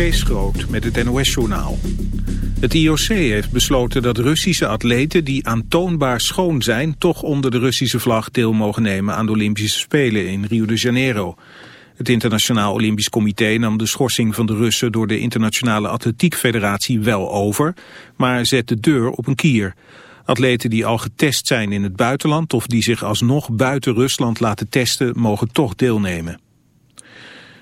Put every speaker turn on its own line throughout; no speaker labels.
Kees Groot met het NOS-journaal. Het IOC heeft besloten dat Russische atleten die aantoonbaar schoon zijn... toch onder de Russische vlag deel mogen nemen aan de Olympische Spelen in Rio de Janeiro. Het Internationaal Olympisch Comité nam de schorsing van de Russen... door de Internationale Atletiek Federatie wel over, maar zet de deur op een kier. Atleten die al getest zijn in het buitenland... of die zich alsnog buiten Rusland laten testen, mogen toch deelnemen.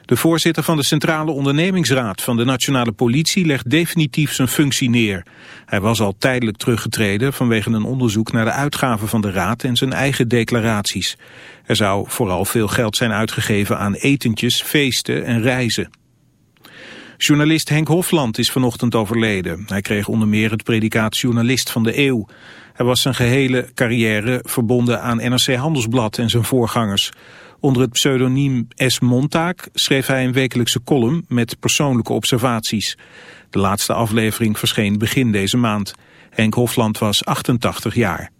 De voorzitter van de Centrale Ondernemingsraad van de Nationale Politie legt definitief zijn functie neer. Hij was al tijdelijk teruggetreden vanwege een onderzoek naar de uitgaven van de raad en zijn eigen declaraties. Er zou vooral veel geld zijn uitgegeven aan etentjes, feesten en reizen. Journalist Henk Hofland is vanochtend overleden. Hij kreeg onder meer het predicaat journalist van de eeuw. Hij was zijn gehele carrière verbonden aan NRC Handelsblad en zijn voorgangers. Onder het pseudoniem S. Montaak schreef hij een wekelijkse column met persoonlijke observaties. De laatste aflevering verscheen begin deze maand. Henk Hofland was 88 jaar.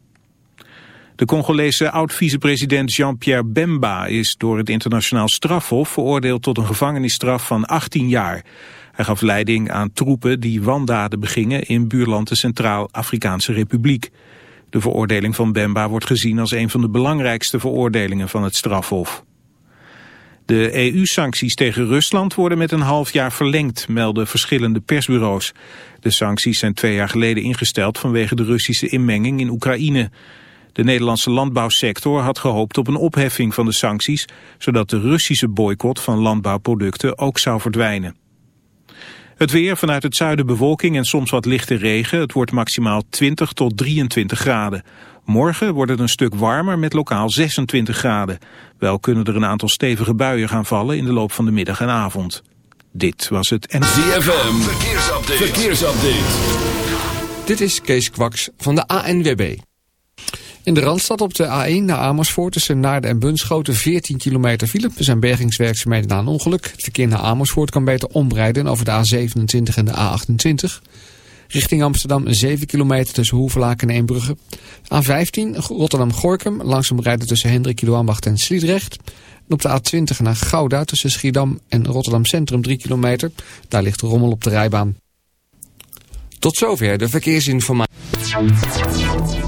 De Congolese oud-vicepresident Jean-Pierre Bemba is door het internationaal strafhof veroordeeld tot een gevangenisstraf van 18 jaar. Hij gaf leiding aan troepen die wandaden begingen in buurland de Centraal-Afrikaanse Republiek. De veroordeling van Bemba wordt gezien als een van de belangrijkste veroordelingen van het strafhof. De EU-sancties tegen Rusland worden met een half jaar verlengd, melden verschillende persbureaus. De sancties zijn twee jaar geleden ingesteld vanwege de Russische inmenging in Oekraïne. De Nederlandse landbouwsector had gehoopt op een opheffing van de sancties, zodat de Russische boycott van landbouwproducten ook zou verdwijnen. Het weer vanuit het zuiden bewolking en soms wat lichte regen. Het wordt maximaal 20 tot 23 graden. Morgen wordt het een stuk warmer met lokaal 26 graden. Wel kunnen er een aantal stevige buien gaan vallen in de loop van de middag en avond. Dit was het en...
ZFM, verkeersupdate. verkeersupdate.
Dit is Kees Kwaks van de ANWB. In de Randstad op de A1 naar Amersfoort tussen Naarden en Bunschoten 14 kilometer file. Er zijn bergingswerkzaamheden na een ongeluk. Het verkeer naar Amersfoort kan beter omrijden over de A27 en de A28. Richting Amsterdam 7 kilometer tussen Hoevelaken en Eembrugge. A15 Rotterdam-Gorkum langzaam rijden tussen Hendrik Iloambacht en Sliedrecht. En op de A20 naar Gouda tussen Schiedam en Rotterdam Centrum 3 kilometer. Daar ligt rommel op de rijbaan. Tot zover de verkeersinformatie.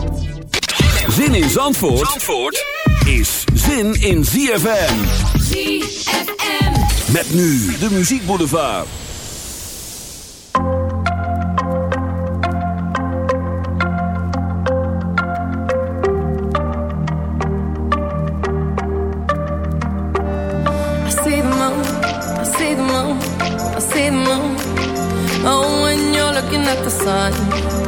Zin in Zandvoort, Zandvoort is zin in ZFM.
ZFM.
Met nu de muziekboulevard.
I see the moon, I see the moon, I see the moon. Oh, when you're looking at the sun.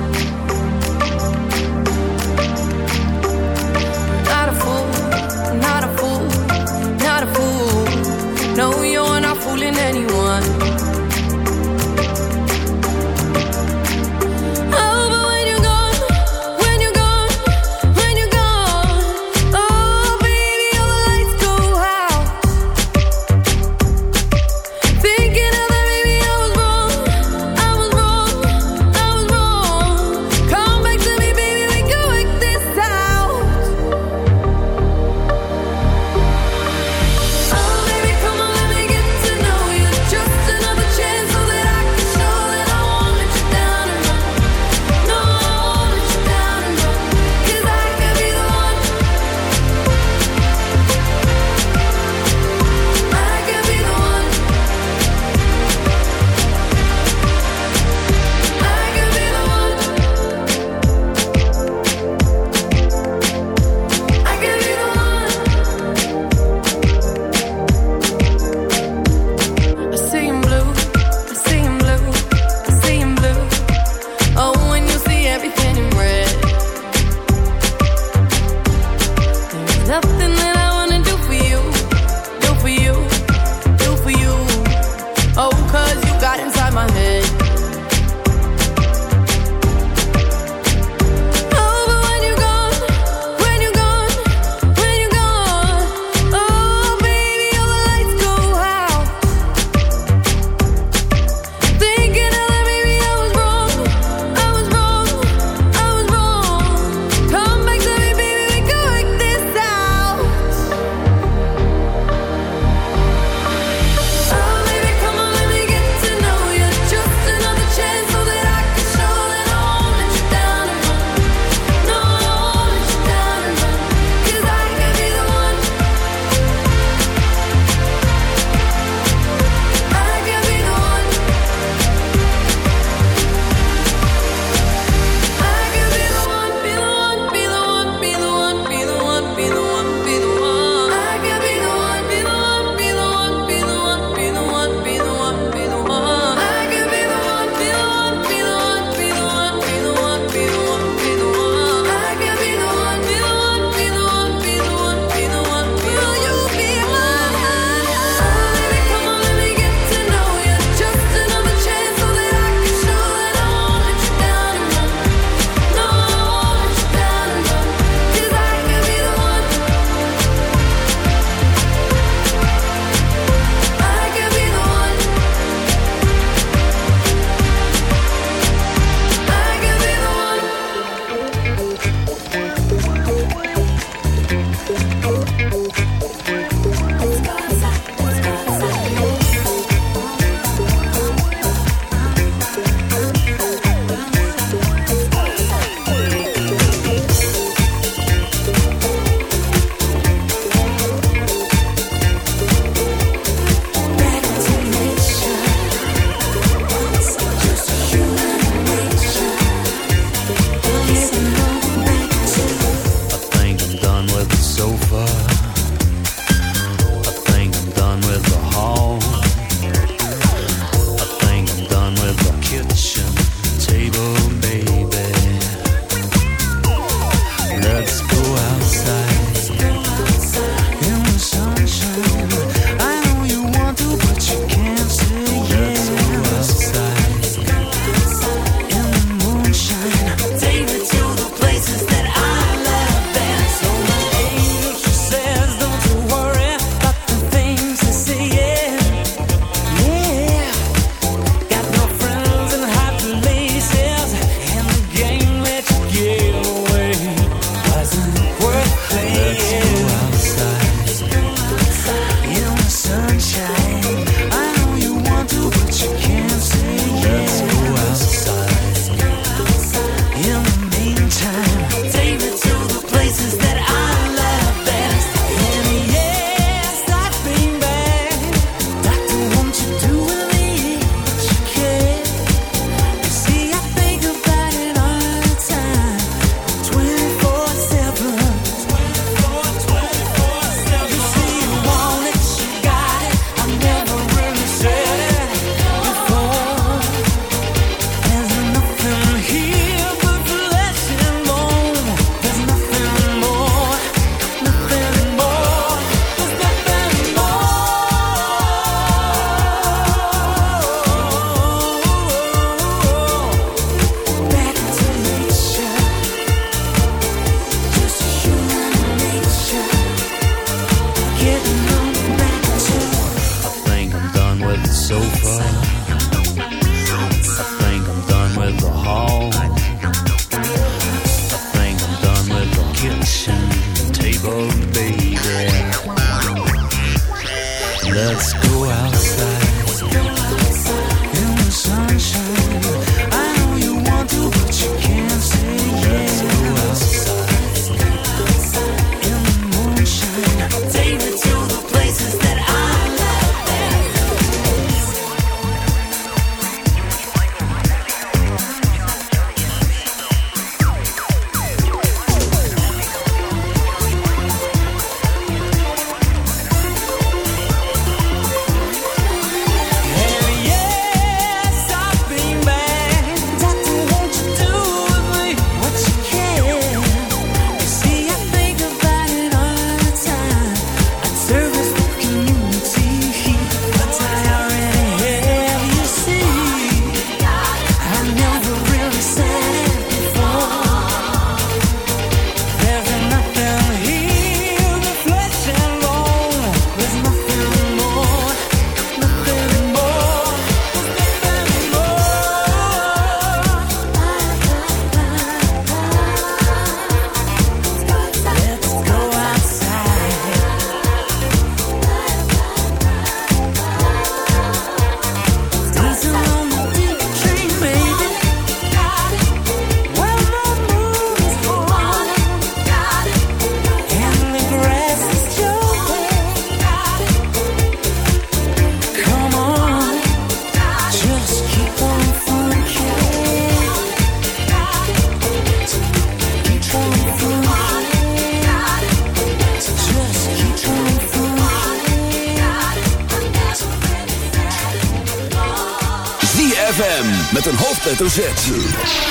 Met een hoofdletter Z.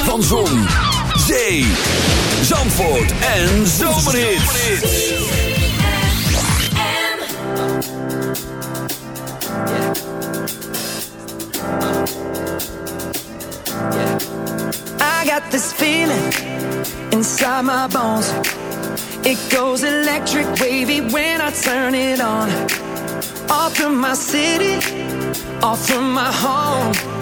Van Zon, Zee, Zandvoort en Zomerhits.
I got this feeling inside my bones. It goes electric wavy when I turn it on. Off from my city, off from my home.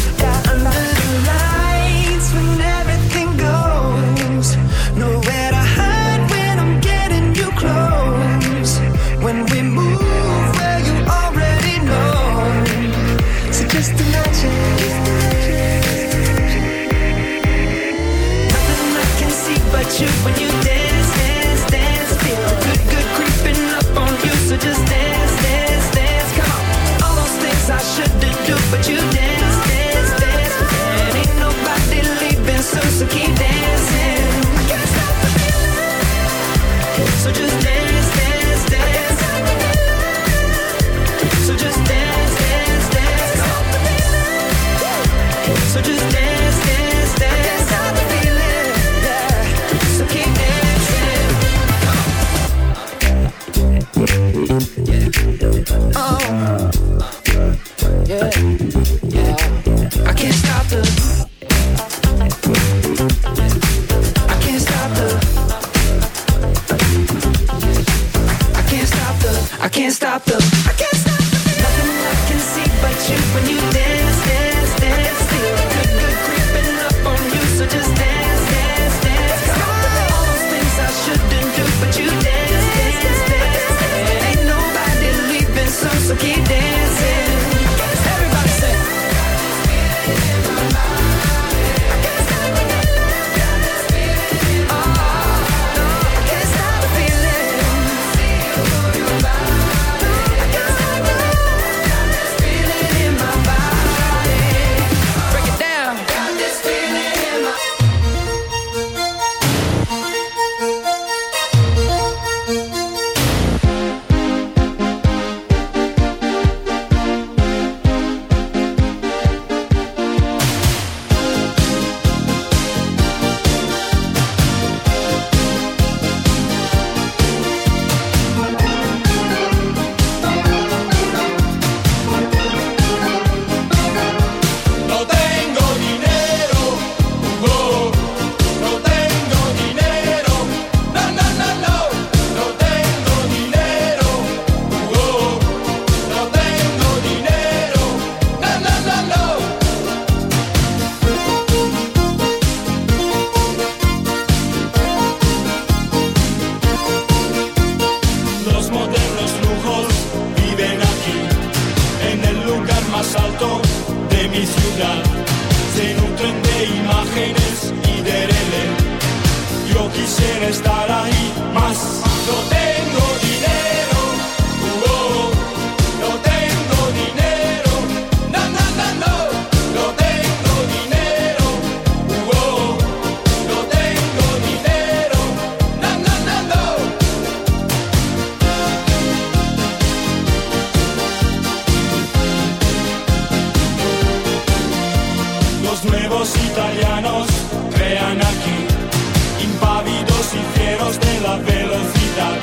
Nuevos italianos crean aquí, impávidos y fieros de la
velocidad.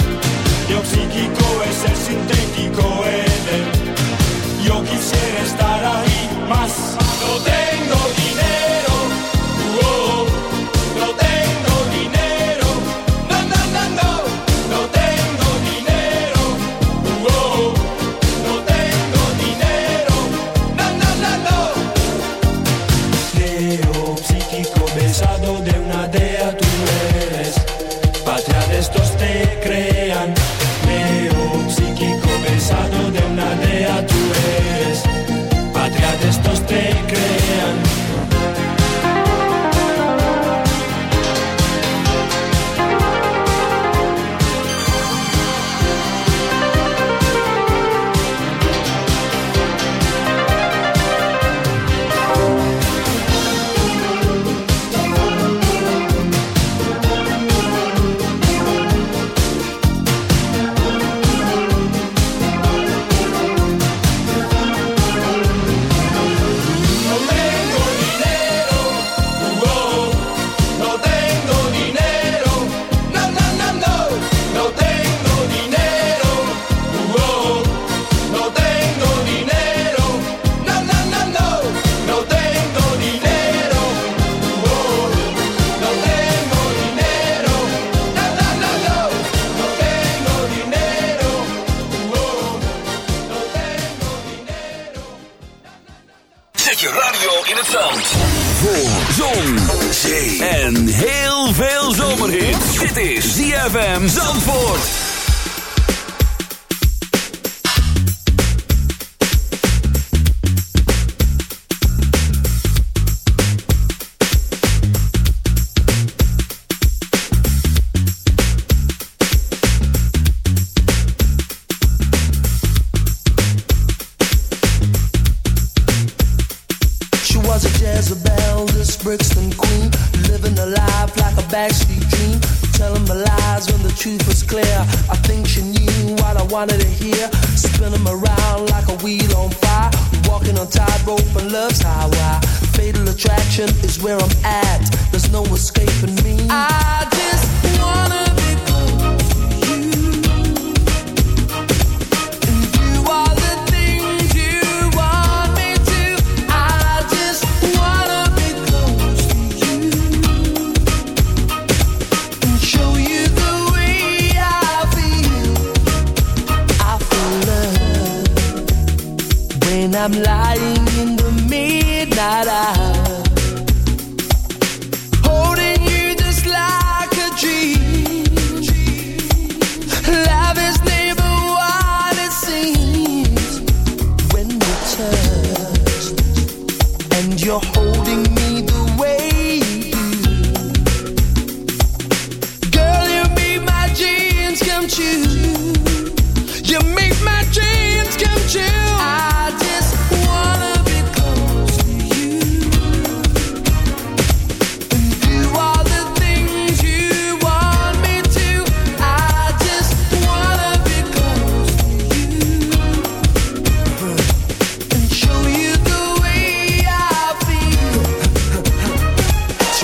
Yo psíquico es el sintético Eden. Yo quisiera estar ahí, más no tengo.
Zandvoort.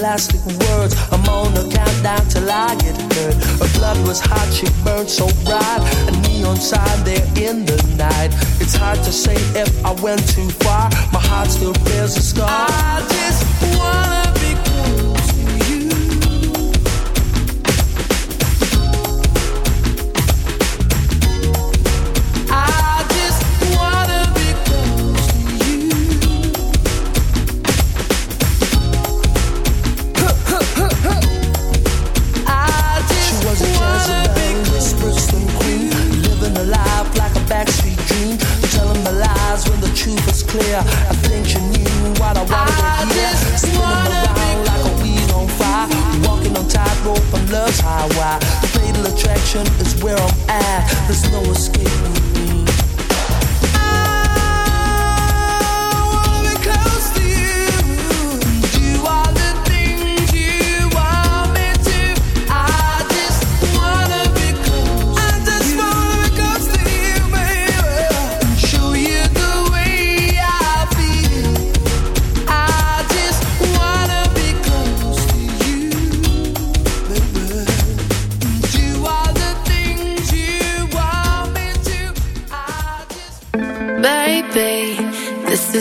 elastic words. I'm on a countdown till I get hurt. Her blood was hot, she burned so bright. A neon sign there in the night. It's hard to say if I went too far. My heart still bears a scar. I just wanna be cool.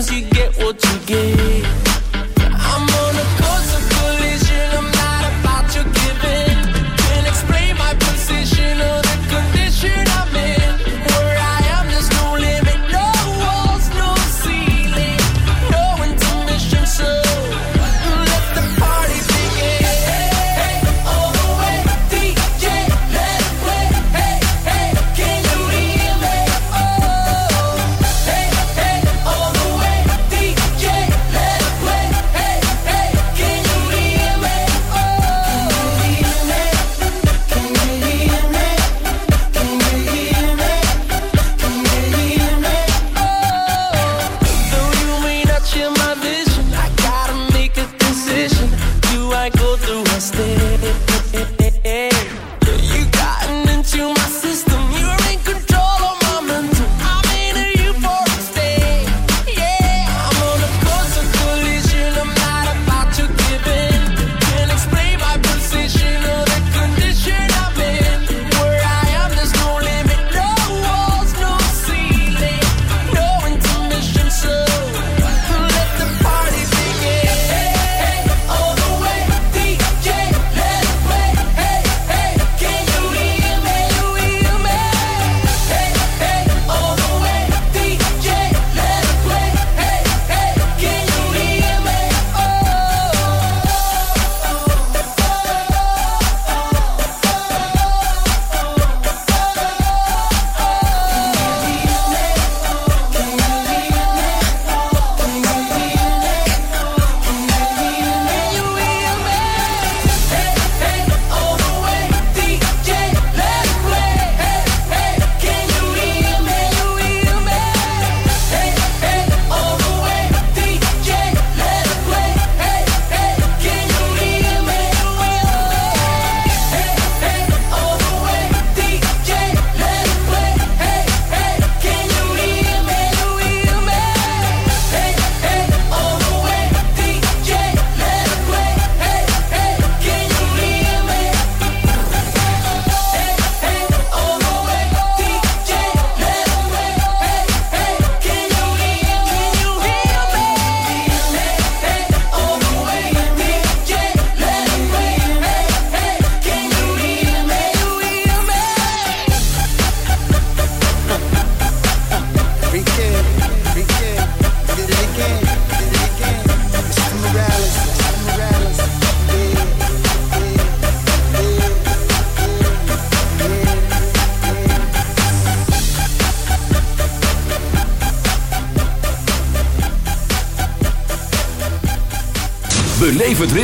You
get what you give.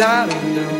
Da dum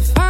find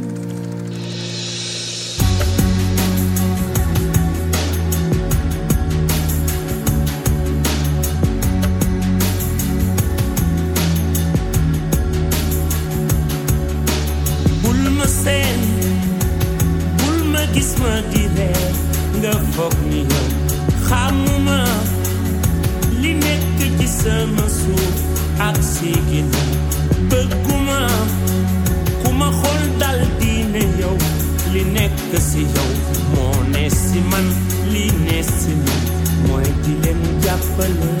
Si yow moo ne si man li ne si man mooy di leen jàppale